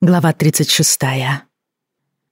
Глава 36.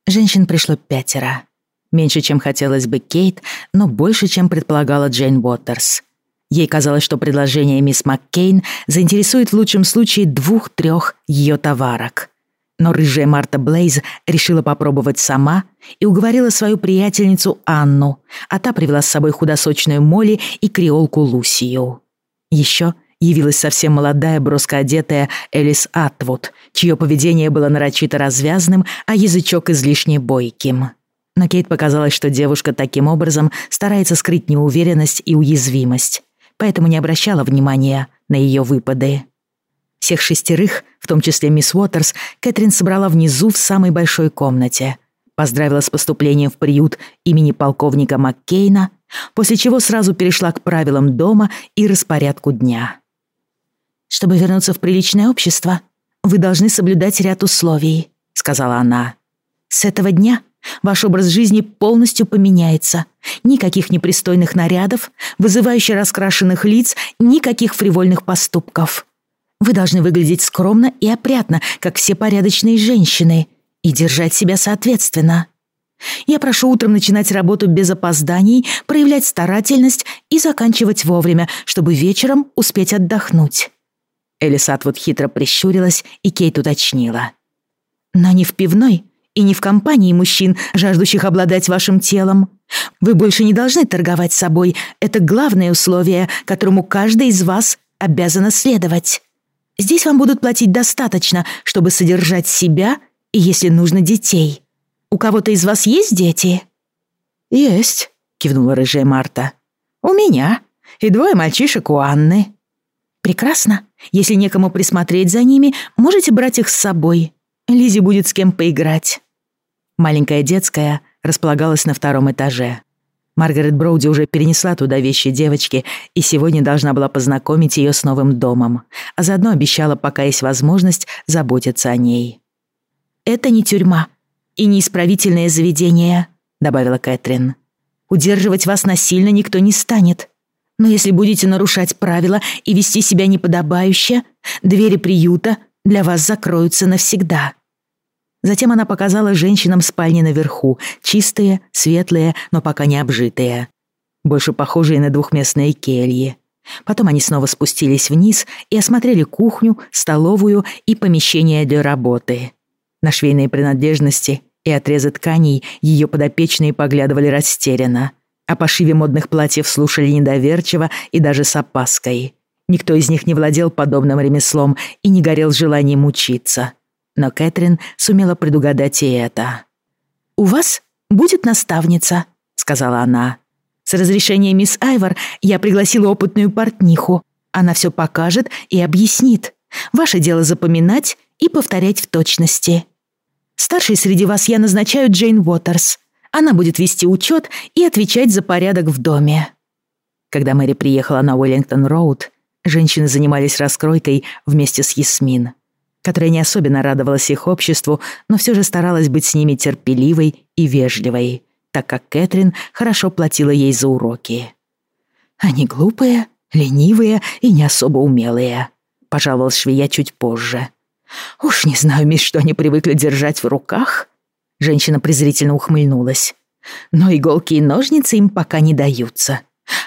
Женщин пришло пятеро. Меньше, чем хотелось бы Кейт, но больше, чем предполагала Джейн Уотерс. Ей казалось, что предложение мисс Маккейн заинтересует в лучшем случае двух-трех ее товарок. Но рыжая Марта Блейз решила попробовать сама и уговорила свою приятельницу Анну, а та привела с собой худосочную Молли и креолку Лусию. Еще явилась совсем молодая, броско одетая Элис Атвуд, чье поведение было нарочито развязным, а язычок излишне бойким. Но Кейт показалось, что девушка таким образом старается скрыть неуверенность и уязвимость, поэтому не обращала внимания на ее выпады. Всех шестерых, в том числе мисс Уотерс, Кэтрин собрала внизу в самой большой комнате. Поздравила с поступлением в приют имени полковника Маккейна, после чего сразу перешла к правилам дома и распорядку дня. «Чтобы вернуться в приличное общество, вы должны соблюдать ряд условий», — сказала она. «С этого дня ваш образ жизни полностью поменяется. Никаких непристойных нарядов, вызывающе раскрашенных лиц, никаких фривольных поступков. Вы должны выглядеть скромно и опрятно, как все порядочные женщины, и держать себя соответственно. Я прошу утром начинать работу без опозданий, проявлять старательность и заканчивать вовремя, чтобы вечером успеть отдохнуть. Элис Атвуд хитро прищурилась, и Кейт уточнила. «Но не в пивной и не в компании мужчин, жаждущих обладать вашим телом. Вы больше не должны торговать собой. Это главное условие, которому каждый из вас обязана следовать. Здесь вам будут платить достаточно, чтобы содержать себя и, если нужно, детей. У кого-то из вас есть дети?» «Есть», — кивнула рыжая Марта. «У меня. И двое мальчишек у Анны». «Прекрасно. Если некому присмотреть за ними, можете брать их с собой. Лизе будет с кем поиграть». Маленькая детская располагалась на втором этаже. Маргарет Броуди уже перенесла туда вещи девочки и сегодня должна была познакомить ее с новым домом, а заодно обещала, пока есть возможность, заботиться о ней. «Это не тюрьма и не исправительное заведение», — добавила Кэтрин. «Удерживать вас насильно никто не станет. Но если будете нарушать правила и вести себя неподобающе, двери приюта для вас закроются навсегда». Затем она показала женщинам спальни наверху, чистые, светлые, но пока не обжитые. Больше похожие на двухместные кельи. Потом они снова спустились вниз и осмотрели кухню, столовую и помещение для работы. На швейные принадлежности и отрезы тканей ее подопечные поглядывали растерянно. О пошиве модных платьев слушали недоверчиво и даже с опаской. Никто из них не владел подобным ремеслом и не горел желанием учиться. Но Кэтрин сумела предугадать и это. «У вас будет наставница», — сказала она. «С разрешения мисс Айвор я пригласила опытную портниху. Она все покажет и объяснит. Ваше дело запоминать и повторять в точности. Старшей среди вас я назначаю Джейн Уотерс. Она будет вести учет и отвечать за порядок в доме». Когда Мэри приехала на Уэллингтон-Роуд, женщины занимались раскройкой вместе с Ясмин, которая не особенно радовалась их обществу, но все же старалась быть с ними терпеливой и вежливой, так как Кэтрин хорошо платила ей за уроки. «Они глупые, ленивые и не особо умелые», — пожаловалась швея чуть позже. «Уж не знаю, мисс, что они привыкли держать в руках», Женщина презрительно ухмыльнулась. Но иголки и ножницы им пока не даются.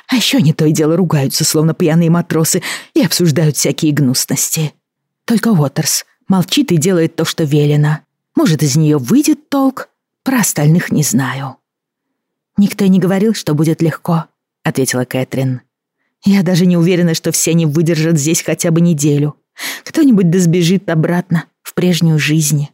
А еще не то и дело ругаются, словно пьяные матросы, и обсуждают всякие гнусности. Только Уотерс молчит и делает то, что велено. Может, из нее выйдет толк? Про остальных не знаю. «Никто не говорил, что будет легко», — ответила Кэтрин. «Я даже не уверена, что все они выдержат здесь хотя бы неделю. Кто-нибудь да сбежит обратно в прежнюю жизнь».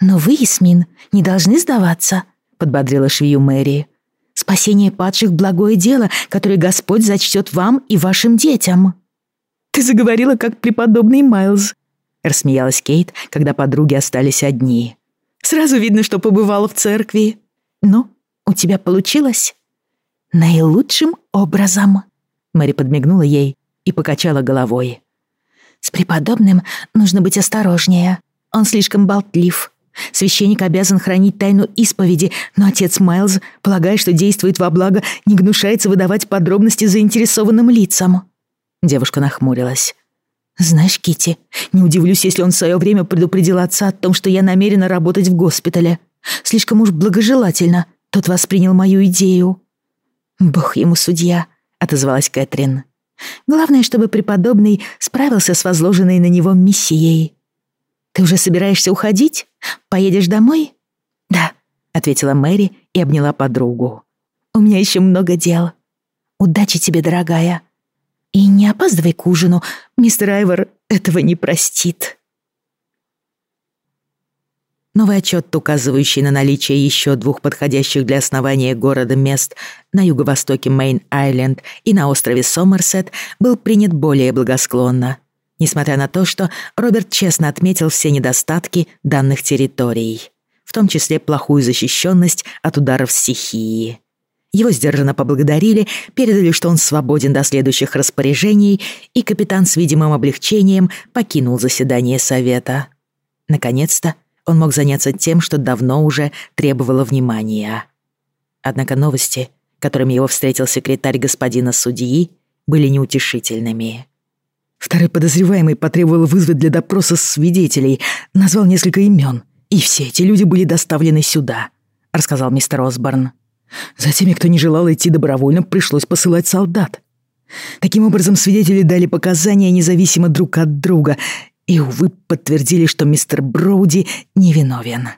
«Но вы, Ясмин, не должны сдаваться», — подбодрила швею Мэри. «Спасение падших — благое дело, которое Господь зачтет вам и вашим детям». «Ты заговорила, как преподобный Майлз», — рассмеялась Кейт, когда подруги остались одни. «Сразу видно, что побывала в церкви. Ну, у тебя получилось?» «Наилучшим образом», — Мэри подмигнула ей и покачала головой. «С преподобным нужно быть осторожнее. Он слишком болтлив. Священник обязан хранить тайну исповеди, но отец Майлз, полагая, что действует во благо, не гнушается выдавать подробности заинтересованным лицам. Девушка нахмурилась. Знаешь, Кити, не удивлюсь, если он в свое время предупредил отца о том, что я намерена работать в госпитале. Слишком уж благожелательно тот воспринял мою идею. Бог ему судья, отозвалась Кэтрин. Главное, чтобы преподобный справился с возложенной на него миссией. Ты уже собираешься уходить? Поедешь домой? Да, ответила Мэри и обняла подругу. У меня еще много дел. Удачи тебе, дорогая. И не опаздывай к ужину, мистер Айвор этого не простит. Новый отчет, указывающий на наличие еще двух подходящих для основания города мест на юго-востоке Мейн-Айленд и на острове Сомерсет, был принят более благосклонно, несмотря на то, что Роберт честно отметил все недостатки данных территорий, в том числе плохую защищенность от ударов стихии. Его сдержанно поблагодарили, передали, что он свободен до следующих распоряжений, и капитан с видимым облегчением покинул заседание совета. Наконец-то он мог заняться тем, что давно уже требовало внимания. Однако новости, которыми его встретил секретарь господина судьи, были неутешительными. Второй подозреваемый потребовал вызвать для допроса свидетелей, назвал несколько имен, и все эти люди были доставлены сюда, рассказал мистер Осборн. За теми, кто не желал идти добровольно, пришлось посылать солдат. Таким образом, свидетели дали показания независимо друг от друга и, увы, подтвердили, что мистер Броуди невиновен.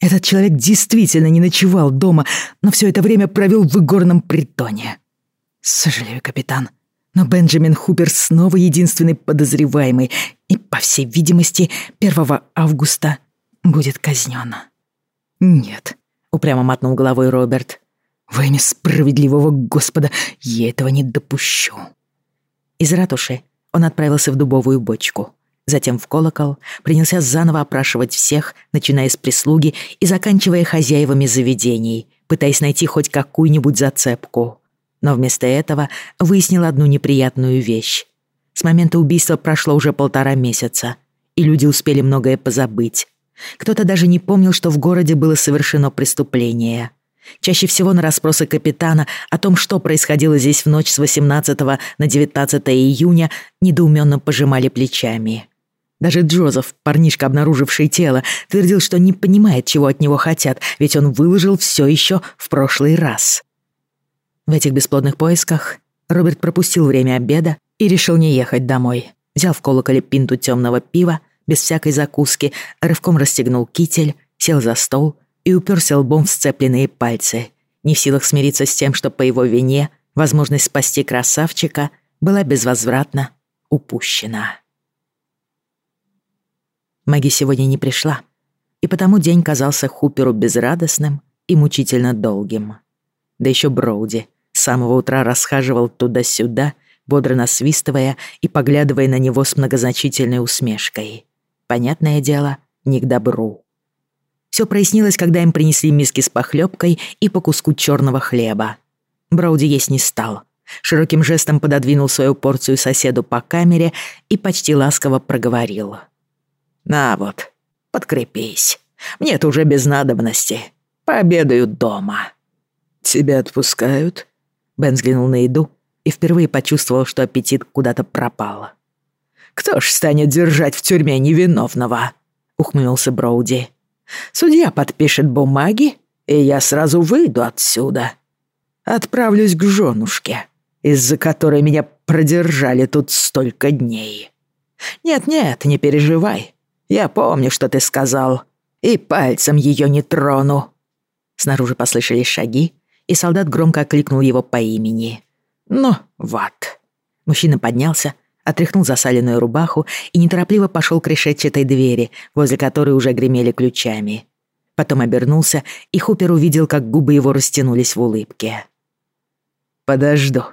Этот человек действительно не ночевал дома, но все это время провел в игорном притоне. Сожалею, капитан, но Бенджамин Хупер снова единственный подозреваемый и, по всей видимости, 1 августа будет казнен. «Нет», — упрямо мотнул головой Роберт, во имя справедливого Господа я этого не допущу. Из ратуши он отправился в дубовую бочку. Затем в колокол принялся заново опрашивать всех, начиная с прислуги и заканчивая хозяевами заведений, пытаясь найти хоть какую-нибудь зацепку. Но вместо этого выяснил одну неприятную вещь. С момента убийства прошло уже полтора месяца, и люди успели многое позабыть. Кто-то даже не помнил, что в городе было совершено преступление. Чаще всего на расспросы капитана о том, что происходило здесь в ночь с 18 на 19 июня, недоуменно пожимали плечами. Даже Джозеф, парнишка, обнаруживший тело, твердил, что не понимает, чего от него хотят, ведь он выложил все еще в прошлый раз. В этих бесплодных поисках Роберт пропустил время обеда и решил не ехать домой. Взял в колоколе пинту темного пива, без всякой закуски, рывком расстегнул китель, сел за стол и уперся лбом в сцепленные пальцы, не в силах смириться с тем, что по его вине возможность спасти красавчика была безвозвратно упущена. Маги сегодня не пришла, и потому день казался Хуперу безрадостным и мучительно долгим. Да еще Броуди с самого утра расхаживал туда-сюда, бодро насвистывая и поглядывая на него с многозначительной усмешкой. Понятное дело, не к добру. Все прояснилось, когда им принесли миски с похлебкой и по куску черного хлеба. Брауди есть не стал. Широким жестом пододвинул свою порцию соседу по камере и почти ласково проговорил. «На вот, подкрепись. Мне-то уже без надобности. Пообедаю дома». «Тебя отпускают?» Бен взглянул на еду и впервые почувствовал, что аппетит куда-то пропал. «Кто ж станет держать в тюрьме невиновного?» — ухмыльнулся Броуди. Судья подпишет бумаги, и я сразу выйду отсюда. Отправлюсь к женушке, из-за которой меня продержали тут столько дней. Нет-нет, не переживай. Я помню, что ты сказал, и пальцем ее не трону». Снаружи послышались шаги, и солдат громко окликнул его по имени. «Ну, вот». Мужчина поднялся, отряхнул засаленную рубаху и неторопливо пошел к решетчатой двери, возле которой уже гремели ключами. Потом обернулся, и Хупер увидел, как губы его растянулись в улыбке. «Подожду,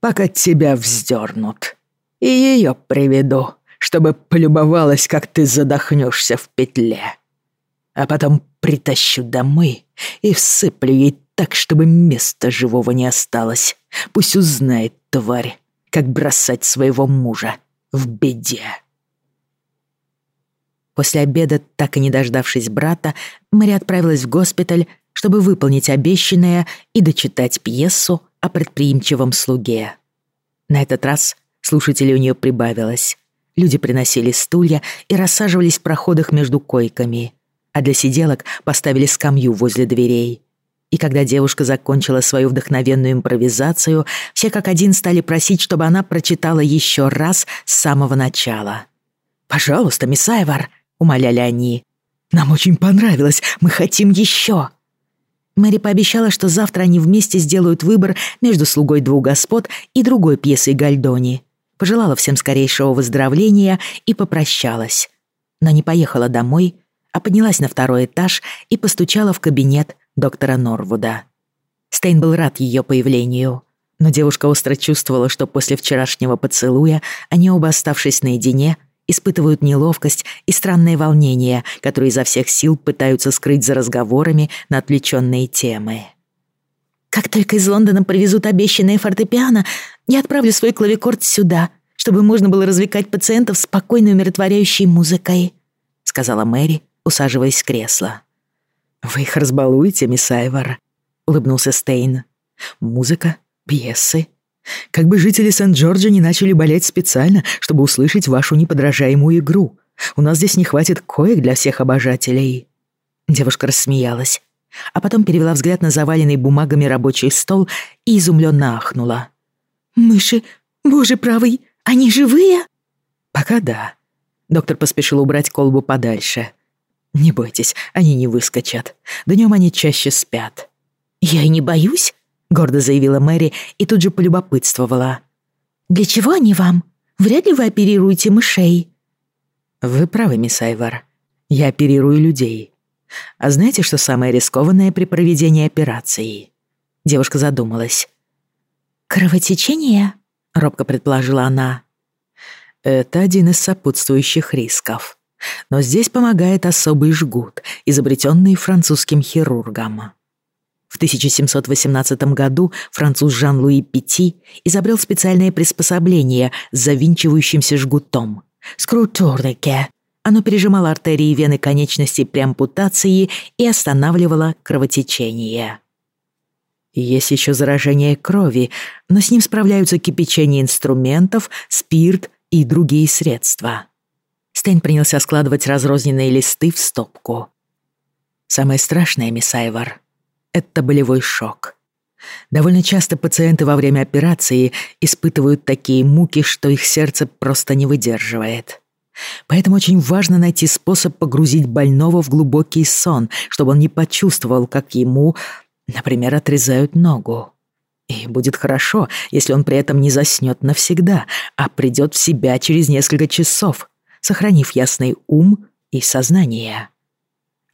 пока тебя вздернут. И ее приведу, чтобы полюбовалась, как ты задохнешься в петле. А потом притащу домой и всыплю ей так, чтобы места живого не осталось. Пусть узнает, тварь, как бросать своего мужа в беде. После обеда, так и не дождавшись брата, Мэри отправилась в госпиталь, чтобы выполнить обещанное и дочитать пьесу о предприимчивом слуге. На этот раз слушателей у нее прибавилось. Люди приносили стулья и рассаживались в проходах между койками, а для сиделок поставили скамью возле дверей. И когда девушка закончила свою вдохновенную импровизацию, все как один стали просить, чтобы она прочитала еще раз с самого начала. «Пожалуйста, мисс Айвар», — умоляли они. «Нам очень понравилось, мы хотим еще». Мэри пообещала, что завтра они вместе сделают выбор между «Слугой двух господ» и другой пьесой Гальдони. Пожелала всем скорейшего выздоровления и попрощалась. Но не поехала домой, а поднялась на второй этаж и постучала в кабинет доктора Норвуда. Стейн был рад ее появлению, но девушка остро чувствовала, что после вчерашнего поцелуя они оба, оставшись наедине, испытывают неловкость и странное волнение, которые изо всех сил пытаются скрыть за разговорами на отвлеченные темы. «Как только из Лондона привезут обещанное фортепиано, я отправлю свой клавикорд сюда, чтобы можно было развлекать пациентов спокойной умиротворяющей музыкой», сказала Мэри, усаживаясь в кресло. «Вы их разбалуете, мисс Айвар», — улыбнулся Стейн. «Музыка, пьесы, как бы жители Сент-Джорджа не начали болеть специально, чтобы услышать вашу неподражаемую игру. У нас здесь не хватит коек для всех обожателей». Девушка рассмеялась, а потом перевела взгляд на заваленный бумагами рабочий стол и изумленно ахнула. «Мыши, боже правый, они живые?» «Пока да». Доктор поспешил убрать колбу подальше. «Не бойтесь, они не выскочат. Днем они чаще спят». «Я и не боюсь», гордо заявила Мэри и тут же полюбопытствовала. «Для чего они вам? Вряд ли вы оперируете мышей». «Вы правы, мисс Айвар. Я оперирую людей. А знаете, что самое рискованное при проведении операции?» Девушка задумалась. «Кровотечение?» — робко предположила она. «Это один из сопутствующих рисков. Но здесь помогает особый жгут, изобретенный французским хирургом». В 1718 году француз Жан-Луи Пяти изобрел специальное приспособление с завинчивающимся жгутом – скрутурнике. Оно пережимало артерии и вены конечностей при ампутации и останавливало кровотечение. Есть еще заражение крови, но с ним справляются кипячение инструментов, спирт и другие средства. Стейн принялся складывать разрозненные листы в стопку. Самое страшное, мисс Айвар, это болевой шок. Довольно часто пациенты во время операции испытывают такие муки, что их сердце просто не выдерживает. Поэтому очень важно найти способ погрузить больного в глубокий сон, чтобы он не почувствовал, как ему, например, отрезают ногу. И будет хорошо, если он при этом не заснёт навсегда, а придёт в себя через несколько часов, сохранив ясный ум и сознание.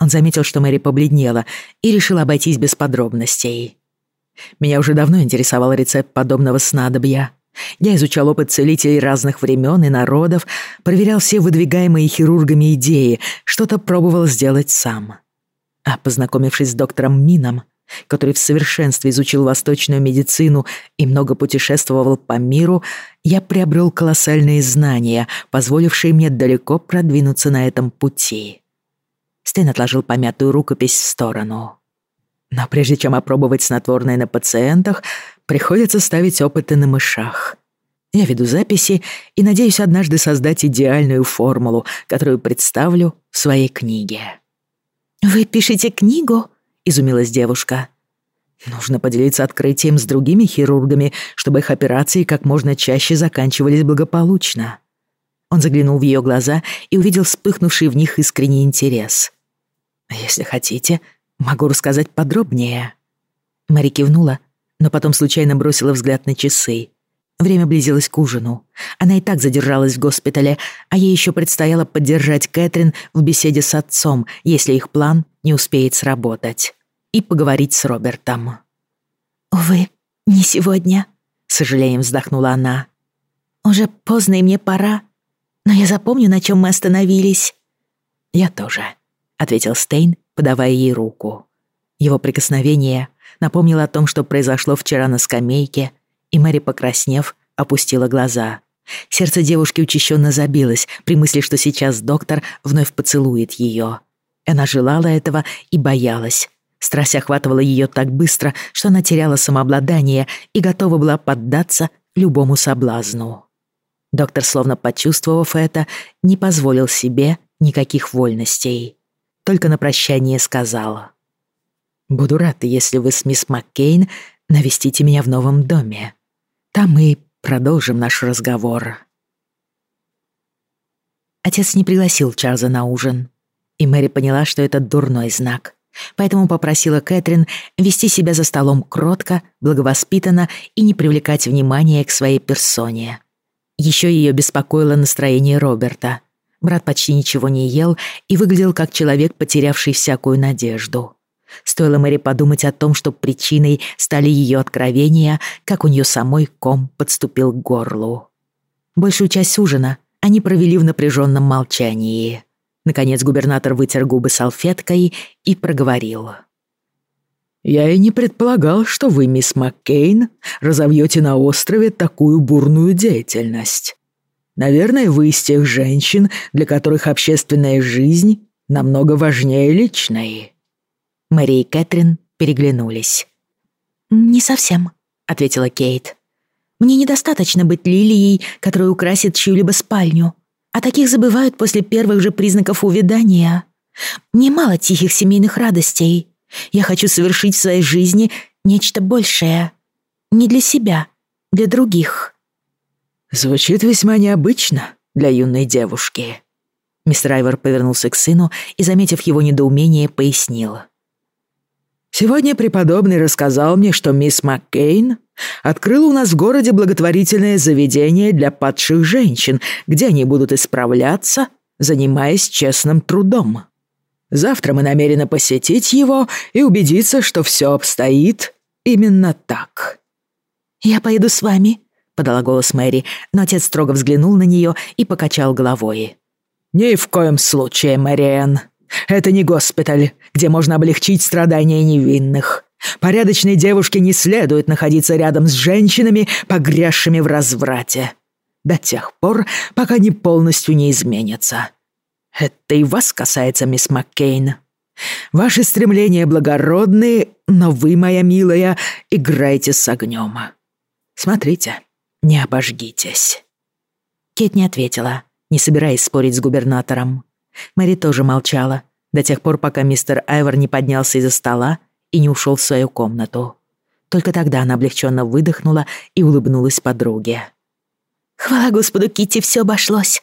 Он заметил, что Мэри побледнела, и решил обойтись без подробностей. Меня уже давно интересовал рецепт подобного снадобья. Я изучал опыт целителей разных времен и народов, проверял все выдвигаемые хирургами идеи, что-то пробовал сделать сам. А познакомившись с доктором Мином, который в совершенстве изучил восточную медицину и много путешествовал по миру, я приобрел колоссальные знания, позволившие мне далеко продвинуться на этом пути. Стэн отложил помятую рукопись в сторону. Но прежде чем опробовать снотворное на пациентах, приходится ставить опыты на мышах. Я веду записи и надеюсь однажды создать идеальную формулу, которую представлю в своей книге. «Вы пишете книгу?» — изумилась девушка. «Нужно поделиться открытием с другими хирургами, чтобы их операции как можно чаще заканчивались благополучно». Он заглянул в ее глаза и увидел вспыхнувший в них искренний интерес. «Если хотите, могу рассказать подробнее». Мэри кивнула, но потом случайно бросила взгляд на часы. Время близилось к ужину. Она и так задержалась в госпитале, а ей еще предстояло поддержать Кэтрин в беседе с отцом, если их план не успеет сработать, и поговорить с Робертом. «Увы, не сегодня», — с сожалением вздохнула она. «Уже поздно и мне пора, но я запомню, на чем мы остановились». «Я тоже», ответил Стейн, подавая ей руку. Его прикосновение напомнило о том, что произошло вчера на скамейке, и Мэри, покраснев, опустила глаза. Сердце девушки учащенно забилось при мысли, что сейчас доктор вновь поцелует ее. Она желала этого и боялась. Страсть охватывала ее так быстро, что она теряла самообладание и готова была поддаться любому соблазну. Доктор, словно почувствовав это, не позволил себе никаких вольностей. Только на прощание сказала. «Буду рад, если вы с мисс Маккейн навестите меня в новом доме. Там мы продолжим наш разговор». Отец не пригласил Чарльза на ужин, и Мэри поняла, что это дурной знак. Поэтому попросила Кэтрин вести себя за столом кротко, благовоспитанно и не привлекать внимания к своей персоне. Еще ее беспокоило настроение Роберта. Брат почти ничего не ел и выглядел как человек, потерявший всякую надежду. Стоило Мэри подумать о том, что причиной стали ее откровения, как у нее самой ком подступил к горлу. Большую часть ужина они провели в напряженном молчании. Наконец губернатор вытер губы салфеткой и проговорил. «Я и не предполагал, что вы, мисс Маккейн, разовьете на острове такую бурную деятельность. Наверное, вы из тех женщин, для которых общественная жизнь намного важнее личной». Мэри и Кэтрин переглянулись. «Не совсем», — ответила Кейт. «Мне недостаточно быть лилией, которая украсит чью-либо спальню. А таких забывают после первых же признаков увядания. Мне мало тихих семейных радостей. Я хочу совершить в своей жизни нечто большее. Не для себя, для других. Звучит весьма необычно для юной девушки. Мистер Айвор повернулся к сыну и, заметив его недоумение, пояснил. Сегодня преподобный рассказал мне, что мисс Маккейн открыла у нас в городе благотворительное заведение для падших женщин, где они будут исправляться, занимаясь честным трудом. Завтра мы намерены посетить его и убедиться, что все обстоит именно так». «Я поеду с вами», — подала голос Мэри, но отец строго взглянул на нее и покачал головой. «Ни в коем случае, Мэриэн. Это не госпиталь, где можно облегчить страдания невинных. Порядочной девушке не следует находиться рядом с женщинами, погрязшими в разврате. До тех пор, пока они полностью не изменятся. Это и вас касается, мисс Маккейн. Ваши стремления благородные, но вы, моя милая, играете с огнем. Смотрите, не обожгитесь». Кет не ответила, не собираясь спорить с губернатором. Мэри тоже молчала, до тех пор, пока мистер Айвор не поднялся из-за стола и не ушел в свою комнату. Только тогда она облегченно выдохнула и улыбнулась подруге. «Хвала Господу, Китти, все обошлось.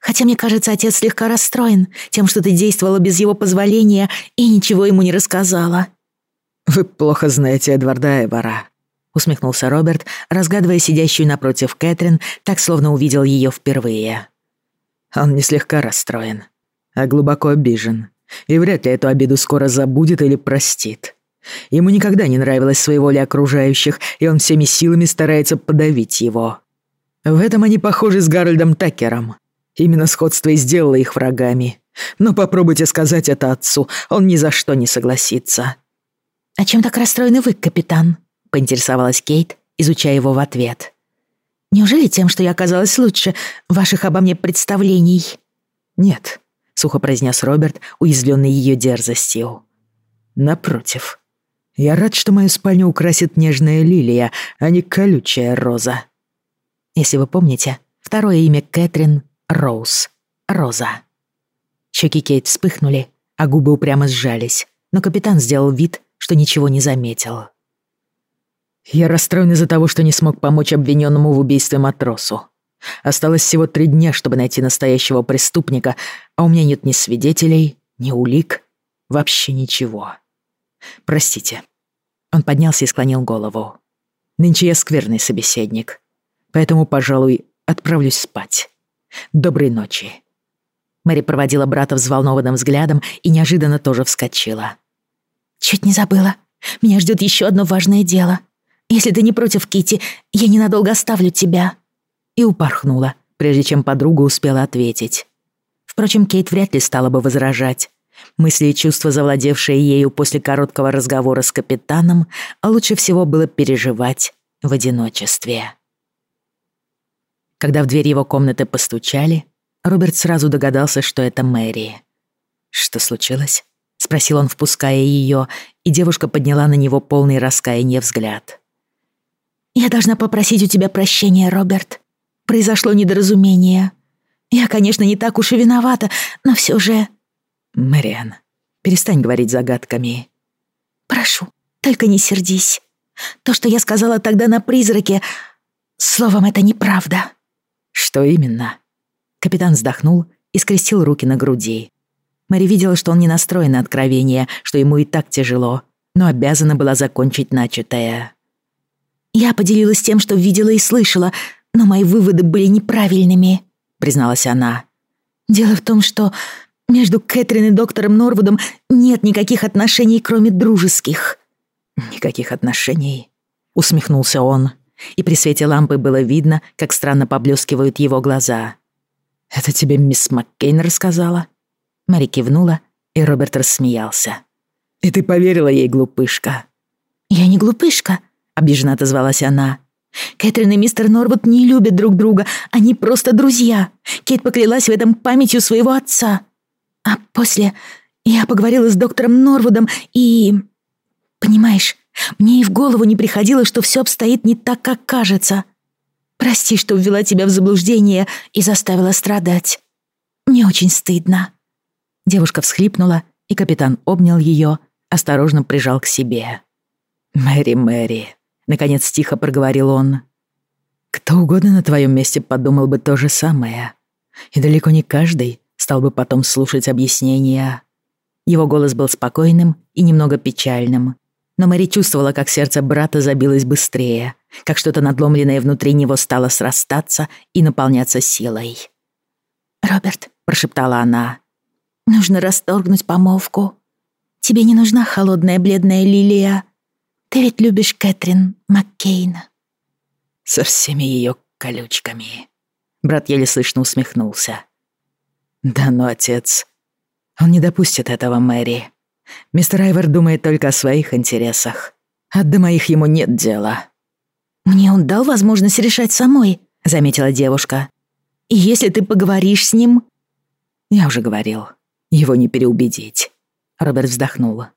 Хотя, мне кажется, отец слегка расстроен тем, что ты действовала без его позволения и ничего ему не рассказала». «Вы плохо знаете Эдварда Айвора», — усмехнулся Роберт, разгадывая сидящую напротив Кэтрин, так словно увидел ее впервые. Он не слегка расстроен, а глубоко обижен и вряд ли эту обиду скоро забудет или простит. Ему никогда не нравилось своеволие окружающих, и он всеми силами старается подавить его. В этом они похожи с Гарольдом Такером. Именно сходство и сделало их врагами. Но попробуйте сказать это отцу, он ни за что не согласится. «А чем так расстроены вы, капитан?» — поинтересовалась Кейт, изучая его в ответ. «Неужели тем, что я оказалась лучше ваших обо мне представлений?» «Нет, — сухо произнес Роберт, уязвленный ее дерзостью. «Напротив. Я рад, что мою спальню украсит нежная лилия, а не колючая роза». Если вы помните, второе имя Кэтрин — Роуз. Роза. Щеки Кейт вспыхнули, а губы упрямо сжались, но капитан сделал вид, что ничего не заметил. «Я расстроен из-за того, что не смог помочь обвиненному в убийстве матросу. Осталось всего три дня, чтобы найти настоящего преступника, а у меня нет ни свидетелей, ни улик, вообще ничего. Простите. Он поднялся и склонил голову. Нынче я скверный собеседник, поэтому, пожалуй, отправлюсь спать. Доброй ночи. Мэри проводила брата взволнованным взглядом и неожиданно тоже вскочила. «Чуть не забыла. Меня ждет еще одно важное дело. Если ты не против, Кити, я ненадолго оставлю тебя» и упорхнула, прежде чем подруга успела ответить. Впрочем, Кейт вряд ли стала бы возражать. Мысли и чувства, завладевшие ею после короткого разговора с капитаном, а лучше всего было переживать в одиночестве. Когда в дверь его комнаты постучали, Роберт сразу догадался, что это Мэри. «Что случилось?» — спросил он, впуская ее, и девушка подняла на него полный раскаяния взгляд. «Я должна попросить у тебя прощения, Роберт. Произошло недоразумение. Я, конечно, не так уж и виновата, но все же...» «Мэриан, перестань говорить загадками». «Прошу, только не сердись. То, что я сказала тогда на призраке, словом, это неправда». «Что именно?» Капитан вздохнул и скрестил руки на груди. Мэри видела, что он не настроен на откровение, что ему и так тяжело, но обязана была закончить начатое. «Я поделилась тем, что видела и слышала, но мои выводы были неправильными», — призналась она. «Дело в том, что между Кэтрин и доктором Норвудом нет никаких отношений, кроме дружеских». «Никаких отношений?» — усмехнулся он, и при свете лампы было видно, как странно поблескивают его глаза. «Это тебе мисс Маккейн рассказала?» Мэри кивнула, и Роберт рассмеялся. «И ты поверила ей, глупышка?» «Я не глупышка», — обиженно отозвалась она. «Кэтрин и мистер Норвуд не любят друг друга, они просто друзья. Кейт поклялась в этом памятью своего отца. А после я поговорила с доктором Норвудом и... Понимаешь, мне и в голову не приходило, что все обстоит не так, как кажется. Прости, что ввела тебя в заблуждение и заставила страдать. Мне очень стыдно». Девушка всхлипнула, и капитан обнял ее, осторожно прижал к себе. «Мэри, Мэри», — наконец тихо проговорил он. «Кто угодно на твоем месте подумал бы то же самое. И далеко не каждый стал бы потом слушать объяснения». Его голос был спокойным и немного печальным, но Мэри чувствовала, как сердце брата забилось быстрее, как что-то надломленное внутри него стало срастаться и наполняться силой. «Роберт», — прошептала она, — «нужно расторгнуть помолвку. Тебе не нужна холодная бледная лилия. Ты ведь любишь Кэтрин Маккейн». «Со всеми ее колючками». Брат еле слышно усмехнулся. «Да ну, отец, он не допустит этого, Мэри. Мистер Айвер думает только о своих интересах. А до моих ему нет дела». «Мне он дал возможность решать самой», — заметила девушка. «И если ты поговоришь с ним...» «Я уже говорил. Его не переубедить». Роберт вздохнула.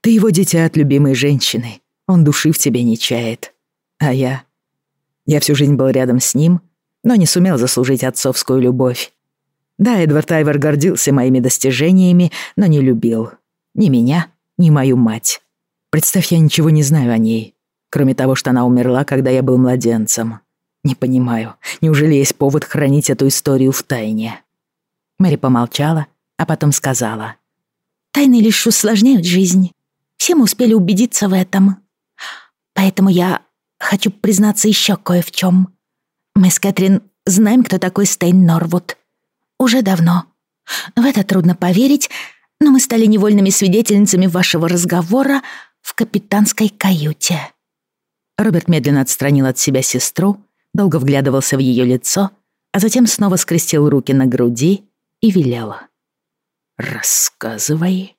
«Ты его дитя от любимой женщины. Он души в тебе не чает. А я... Я всю жизнь был рядом с ним, но не сумел заслужить отцовскую любовь. Да, Эдвард Айвер гордился моими достижениями, но не любил. Ни меня, ни мою мать. Представь, я ничего не знаю о ней, кроме того, что она умерла, когда я был младенцем. Не понимаю, неужели есть повод хранить эту историю в тайне?» Мэри помолчала, а потом сказала. «Тайны лишь усложняют жизнь. Все мы успели убедиться в этом. Поэтому я хочу признаться еще кое в чем. Мы с Кэтрин знаем, кто такой Стейн Норвуд. Уже давно. В это трудно поверить, но мы стали невольными свидетельницами вашего разговора в капитанской каюте». Роберт медленно отстранил от себя сестру, долго вглядывался в ее лицо, а затем снова скрестил руки на груди и велел. «Рассказывай».